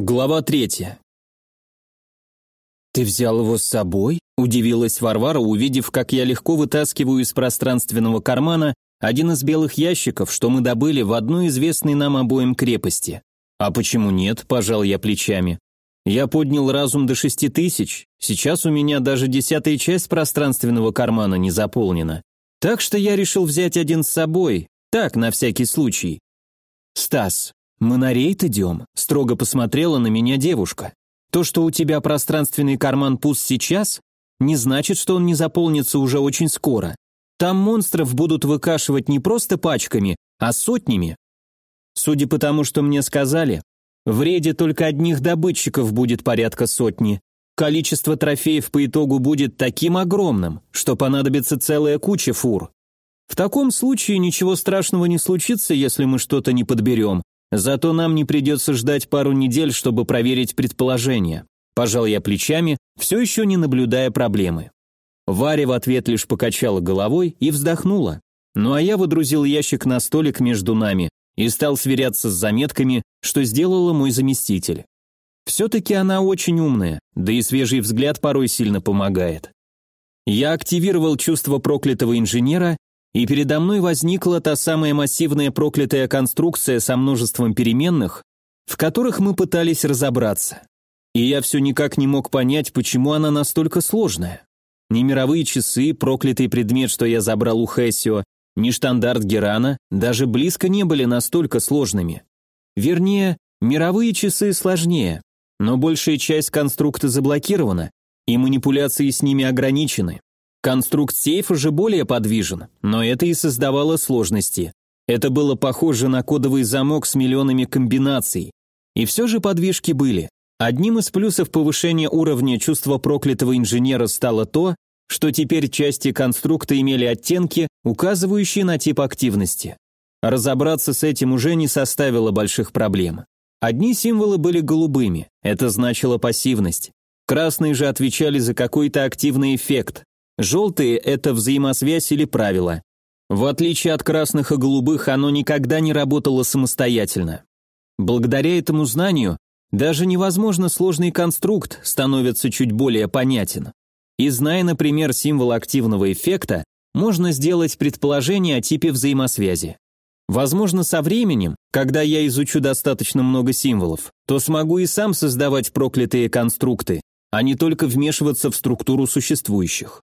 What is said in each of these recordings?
Глава третья. «Ты взял его с собой?» – удивилась Варвара, увидев, как я легко вытаскиваю из пространственного кармана один из белых ящиков, что мы добыли в одной известной нам обоим крепости. «А почему нет?» – пожал я плечами. «Я поднял разум до шести тысяч, сейчас у меня даже десятая часть пространственного кармана не заполнена. Так что я решил взять один с собой, так, на всякий случай». «Стас, «Мы на рейд идем», — строго посмотрела на меня девушка. «То, что у тебя пространственный карман пуст сейчас, не значит, что он не заполнится уже очень скоро. Там монстров будут выкашивать не просто пачками, а сотнями. Судя по тому, что мне сказали, в рейде только одних добытчиков будет порядка сотни. Количество трофеев по итогу будет таким огромным, что понадобится целая куча фур. В таком случае ничего страшного не случится, если мы что-то не подберем, Зато нам не придется ждать пару недель, чтобы проверить предположение. Пожал я плечами, все еще не наблюдая проблемы. Варя в ответ лишь покачала головой и вздохнула. Ну а я выдрузил ящик на столик между нами и стал сверяться с заметками, что сделала мой заместитель. Все-таки она очень умная, да и свежий взгляд порой сильно помогает. Я активировал чувство проклятого инженера и передо мной возникла та самая массивная проклятая конструкция со множеством переменных, в которых мы пытались разобраться. И я все никак не мог понять, почему она настолько сложная. Ни мировые часы, проклятый предмет, что я забрал у Хессио, ни штандарт Герана даже близко не были настолько сложными. Вернее, мировые часы сложнее, но большая часть конструкта заблокирована, и манипуляции с ними ограничены. Конструкт сейфа же более подвижен, но это и создавало сложности. Это было похоже на кодовый замок с миллионами комбинаций. И все же подвижки были. Одним из плюсов повышения уровня чувства проклятого инженера стало то, что теперь части конструкта имели оттенки, указывающие на тип активности. Разобраться с этим уже не составило больших проблем. Одни символы были голубыми, это значило пассивность. Красные же отвечали за какой-то активный эффект, Желтые – это взаимосвязь или правило. В отличие от красных и голубых, оно никогда не работало самостоятельно. Благодаря этому знанию даже невозможно сложный конструкт становится чуть более понятен. И зная, например, символ активного эффекта, можно сделать предположение о типе взаимосвязи. Возможно, со временем, когда я изучу достаточно много символов, то смогу и сам создавать проклятые конструкты, а не только вмешиваться в структуру существующих.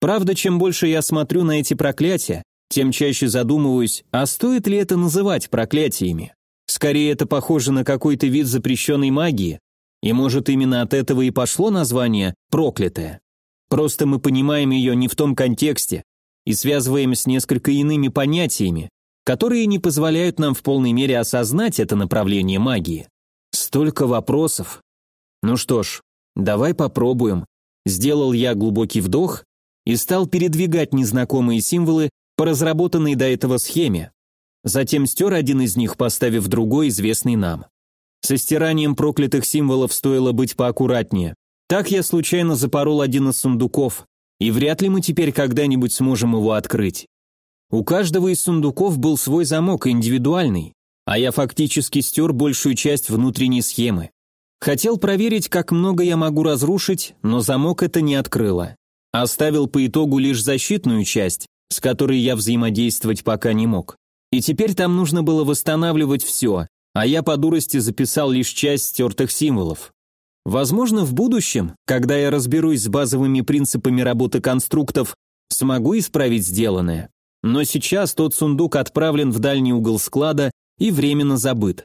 Правда, чем больше я смотрю на эти проклятия, тем чаще задумываюсь, а стоит ли это называть проклятиями? Скорее, это похоже на какой-то вид запрещенной магии, и может именно от этого и пошло название «проклятое». Просто мы понимаем ее не в том контексте и связываем с несколько иными понятиями, которые не позволяют нам в полной мере осознать это направление магии. Столько вопросов. Ну что ж, давай попробуем. Сделал я глубокий вдох и стал передвигать незнакомые символы по разработанной до этого схеме. Затем стер один из них, поставив другой, известный нам. Со стиранием проклятых символов стоило быть поаккуратнее. Так я случайно запорол один из сундуков, и вряд ли мы теперь когда-нибудь сможем его открыть. У каждого из сундуков был свой замок, индивидуальный, а я фактически стер большую часть внутренней схемы. Хотел проверить, как много я могу разрушить, но замок это не открыло. Оставил по итогу лишь защитную часть, с которой я взаимодействовать пока не мог. И теперь там нужно было восстанавливать все, а я по дурости записал лишь часть стертых символов. Возможно, в будущем, когда я разберусь с базовыми принципами работы конструктов, смогу исправить сделанное. Но сейчас тот сундук отправлен в дальний угол склада и временно забыт.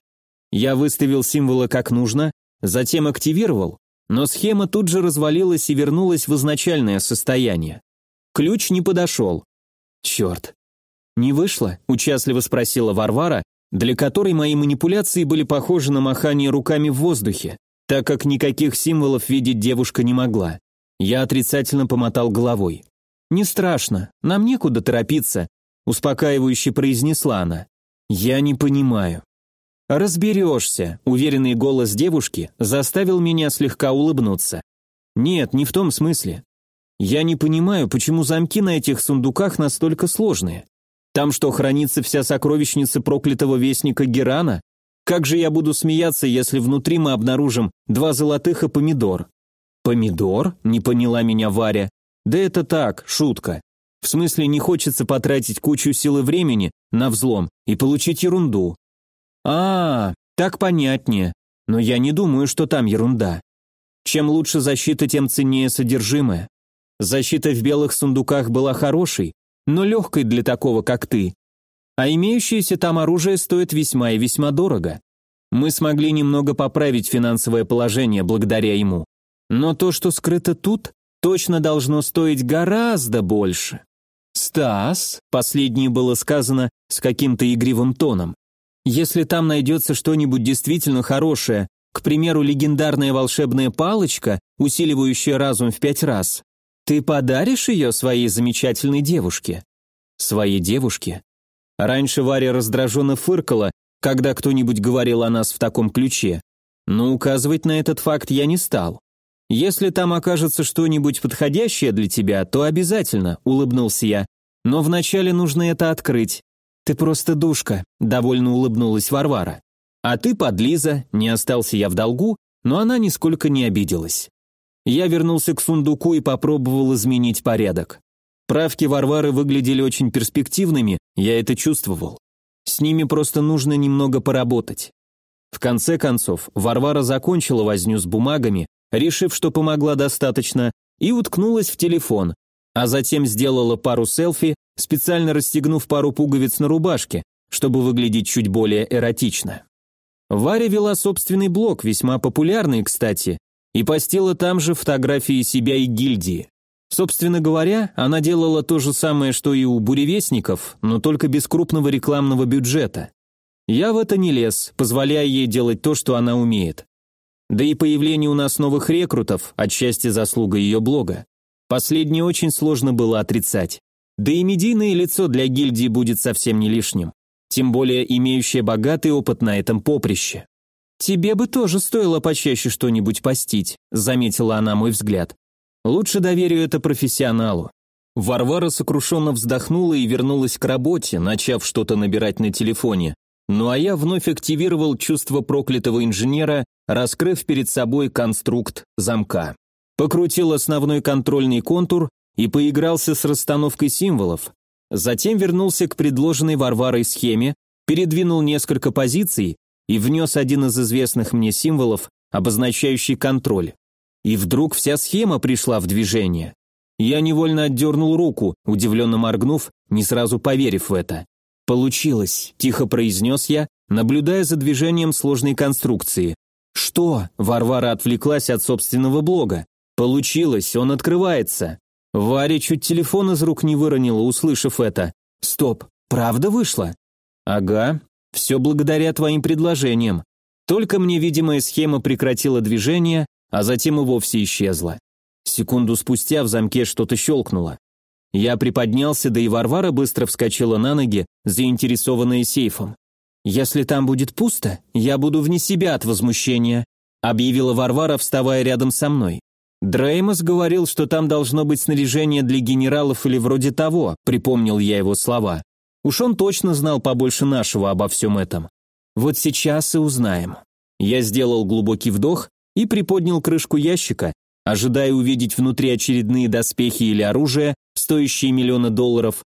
Я выставил символы как нужно, затем активировал, но схема тут же развалилась и вернулась в изначальное состояние. Ключ не подошел. Черт. «Не вышло?» – участливо спросила Варвара, для которой мои манипуляции были похожи на махание руками в воздухе, так как никаких символов видеть девушка не могла. Я отрицательно помотал головой. «Не страшно, нам некуда торопиться», – успокаивающе произнесла она. «Я не понимаю». «Разберешься», — уверенный голос девушки заставил меня слегка улыбнуться. «Нет, не в том смысле. Я не понимаю, почему замки на этих сундуках настолько сложные. Там что, хранится вся сокровищница проклятого вестника Герана? Как же я буду смеяться, если внутри мы обнаружим два золотых и помидор? Помидор? Не поняла меня Варя. Да это так, шутка. В смысле, не хочется потратить кучу сил и времени на взлом и получить ерунду. А, так понятнее. Но я не думаю, что там ерунда. Чем лучше защита, тем ценнее содержимое. Защита в белых сундуках была хорошей, но легкой для такого, как ты. А имеющееся там оружие стоит весьма и весьма дорого. Мы смогли немного поправить финансовое положение благодаря ему. Но то, что скрыто тут, точно должно стоить гораздо больше. «Стас», — последнее было сказано с каким-то игривым тоном, «если там найдется что-нибудь действительно хорошее, к примеру, легендарная волшебная палочка, усиливающая разум в пять раз, ты подаришь ее своей замечательной девушке?» «Своей девушке?» Раньше Варя раздраженно фыркала, когда кто-нибудь говорил о нас в таком ключе, но указывать на этот факт я не стал. «Если там окажется что-нибудь подходящее для тебя, то обязательно», — улыбнулся я. «Но вначале нужно это открыть». «Ты просто душка», — довольно улыбнулась Варвара. «А ты подлиза», — не остался я в долгу, но она нисколько не обиделась. Я вернулся к сундуку и попробовал изменить порядок. Правки Варвары выглядели очень перспективными, я это чувствовал. С ними просто нужно немного поработать. В конце концов, Варвара закончила возню с бумагами, решив, что помогла достаточно, и уткнулась в телефон, а затем сделала пару селфи, специально расстегнув пару пуговиц на рубашке, чтобы выглядеть чуть более эротично. Варя вела собственный блог, весьма популярный, кстати, и постила там же фотографии себя и гильдии. Собственно говоря, она делала то же самое, что и у буревестников, но только без крупного рекламного бюджета. Я в это не лез, позволяя ей делать то, что она умеет. Да и появление у нас новых рекрутов, отчасти заслуга ее блога. Последнее очень сложно было отрицать. Да и медийное лицо для гильдии будет совсем не лишним. Тем более имеющее богатый опыт на этом поприще. «Тебе бы тоже стоило почаще что-нибудь постить», заметила она мой взгляд. «Лучше доверю это профессионалу». Варвара сокрушенно вздохнула и вернулась к работе, начав что-то набирать на телефоне. Ну а я вновь активировал чувство проклятого инженера, раскрыв перед собой конструкт замка. Покрутил основной контрольный контур и поигрался с расстановкой символов. Затем вернулся к предложенной Варварой схеме, передвинул несколько позиций и внес один из известных мне символов, обозначающий контроль. И вдруг вся схема пришла в движение. Я невольно отдернул руку, удивленно моргнув, не сразу поверив в это. «Получилось», – тихо произнес я, наблюдая за движением сложной конструкции. «Что?» – Варвара отвлеклась от собственного блога. «Получилось, он открывается». Варя чуть телефон из рук не выронила, услышав это. «Стоп, правда вышло?» «Ага, все благодаря твоим предложениям. Только мне видимая схема прекратила движение, а затем и вовсе исчезла. Секунду спустя в замке что-то щелкнуло. Я приподнялся, да и Варвара быстро вскочила на ноги, заинтересованная сейфом. «Если там будет пусто, я буду вне себя от возмущения», объявила Варвара, вставая рядом со мной. Дреймос говорил, что там должно быть снаряжение для генералов или вроде того, припомнил я его слова. Уж он точно знал побольше нашего обо всем этом. Вот сейчас и узнаем. Я сделал глубокий вдох и приподнял крышку ящика, ожидая увидеть внутри очередные доспехи или оружие, стоящие миллионы долларов,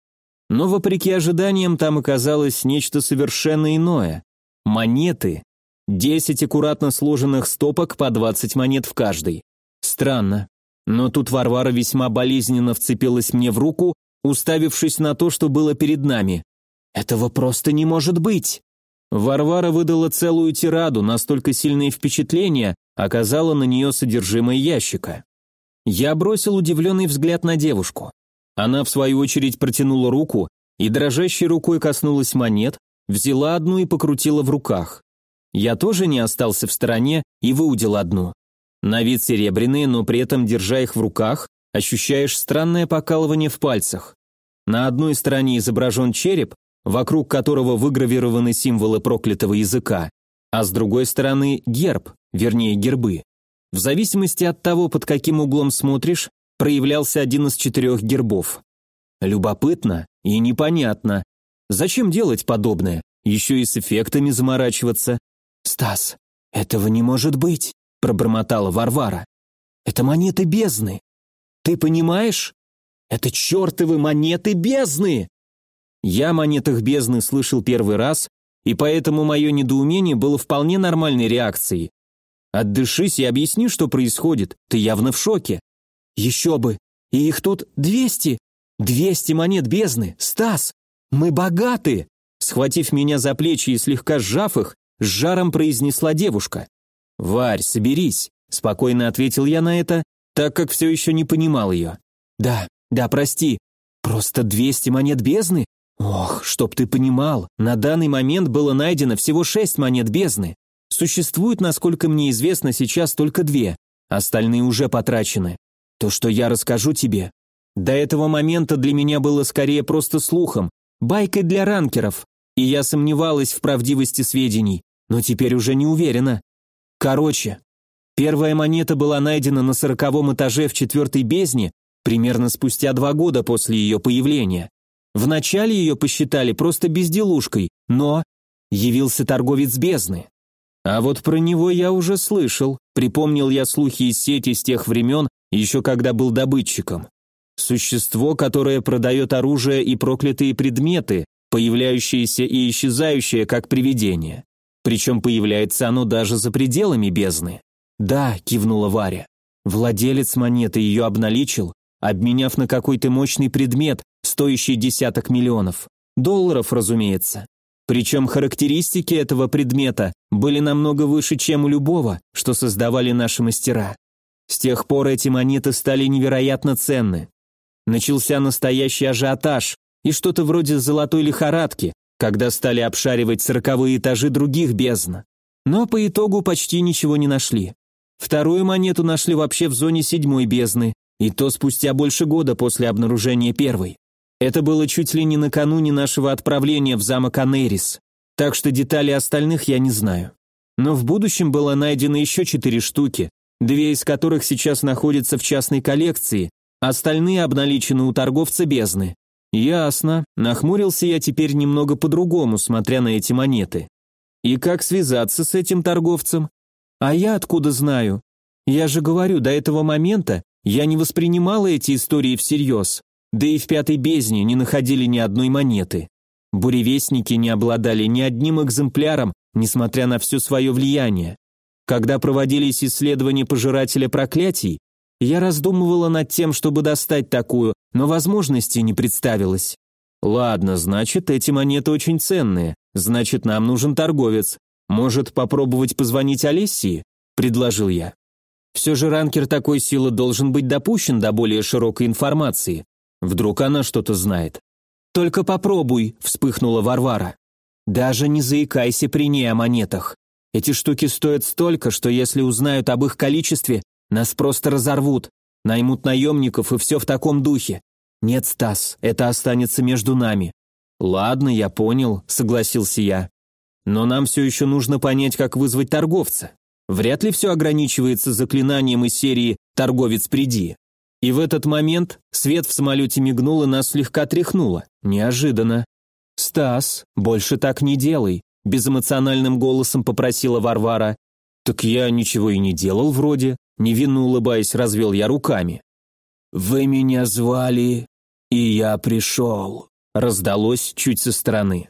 но вопреки ожиданиям там оказалось нечто совершенно иное. Монеты. Десять аккуратно сложенных стопок по двадцать монет в каждой. Странно. Но тут Варвара весьма болезненно вцепилась мне в руку, уставившись на то, что было перед нами. «Этого просто не может быть!» Варвара выдала целую тираду, настолько сильные впечатления оказала на нее содержимое ящика. Я бросил удивленный взгляд на девушку. Она, в свою очередь, протянула руку и дрожащей рукой коснулась монет, взяла одну и покрутила в руках. Я тоже не остался в стороне и выудил одну. На вид серебряные, но при этом, держа их в руках, ощущаешь странное покалывание в пальцах. На одной стороне изображен череп, вокруг которого выгравированы символы проклятого языка, а с другой стороны герб, вернее гербы. В зависимости от того, под каким углом смотришь, проявлялся один из четырех гербов. Любопытно и непонятно. Зачем делать подобное? Еще и с эффектами заморачиваться. «Стас, этого не может быть», — пробормотала Варвара. «Это монеты бездны. Ты понимаешь? Это чертовы монеты бездны!» Я о монетах бездны слышал первый раз, и поэтому мое недоумение было вполне нормальной реакцией. Отдышись и объясни, что происходит, ты явно в шоке. Еще бы, и их тут двести, двести монет бездны, Стас, мы богаты! Схватив меня за плечи и слегка сжав их, с жаром произнесла девушка. «Варь, соберись», — спокойно ответил я на это, так как все еще не понимал ее. «Да, да, прости, просто двести монет бездны? Ох, чтоб ты понимал, на данный момент было найдено всего шесть монет бездны. Существует, насколько мне известно, сейчас только две, остальные уже потрачены. То, что я расскажу тебе, до этого момента для меня было скорее просто слухом, байкой для ранкеров, и я сомневалась в правдивости сведений, но теперь уже не уверена. Короче, первая монета была найдена на сороковом этаже в четвертой бездне примерно спустя два года после ее появления. Вначале ее посчитали просто безделушкой, но явился торговец бездны. А вот про него я уже слышал, припомнил я слухи из сети с тех времен, еще когда был добытчиком. Существо, которое продает оружие и проклятые предметы, появляющиеся и исчезающие как привидение. Причем появляется оно даже за пределами бездны. «Да», — кивнула Варя. Владелец монеты ее обналичил, обменяв на какой-то мощный предмет, стоящий десяток миллионов. Долларов, разумеется. Причем характеристики этого предмета были намного выше, чем у любого, что создавали наши мастера. С тех пор эти монеты стали невероятно ценны. Начался настоящий ажиотаж и что-то вроде золотой лихорадки, когда стали обшаривать сороковые этажи других бездн. Но по итогу почти ничего не нашли. Вторую монету нашли вообще в зоне седьмой бездны, и то спустя больше года после обнаружения первой. Это было чуть ли не накануне нашего отправления в замок Анерис, так что детали остальных я не знаю. Но в будущем было найдено еще четыре штуки, две из которых сейчас находятся в частной коллекции, остальные обналичены у торговца бездны. Ясно, нахмурился я теперь немного по-другому, смотря на эти монеты. И как связаться с этим торговцем? А я откуда знаю? Я же говорю, до этого момента я не воспринимала эти истории всерьез. Да и в пятой бездне не находили ни одной монеты. Буревестники не обладали ни одним экземпляром, несмотря на все свое влияние. Когда проводились исследования пожирателя проклятий, я раздумывала над тем, чтобы достать такую, но возможности не представилось. Ладно, значит, эти монеты очень ценные. Значит, нам нужен торговец. Может, попробовать позвонить Алиссии? предложил я. Все же ранкер такой силы должен быть допущен до более широкой информации. Вдруг она что-то знает. «Только попробуй», — вспыхнула Варвара. «Даже не заикайся при ней о монетах. Эти штуки стоят столько, что если узнают об их количестве, нас просто разорвут, наймут наемников и все в таком духе. Нет, Стас, это останется между нами». «Ладно, я понял», — согласился я. «Но нам все еще нужно понять, как вызвать торговца. Вряд ли все ограничивается заклинанием из серии «Торговец, приди». И в этот момент свет в самолете мигнул и нас слегка тряхнуло. Неожиданно. «Стас, больше так не делай», – безэмоциональным голосом попросила Варвара. «Так я ничего и не делал вроде», – невинно улыбаясь, развел я руками. «Вы меня звали, и я пришел», – раздалось чуть со стороны.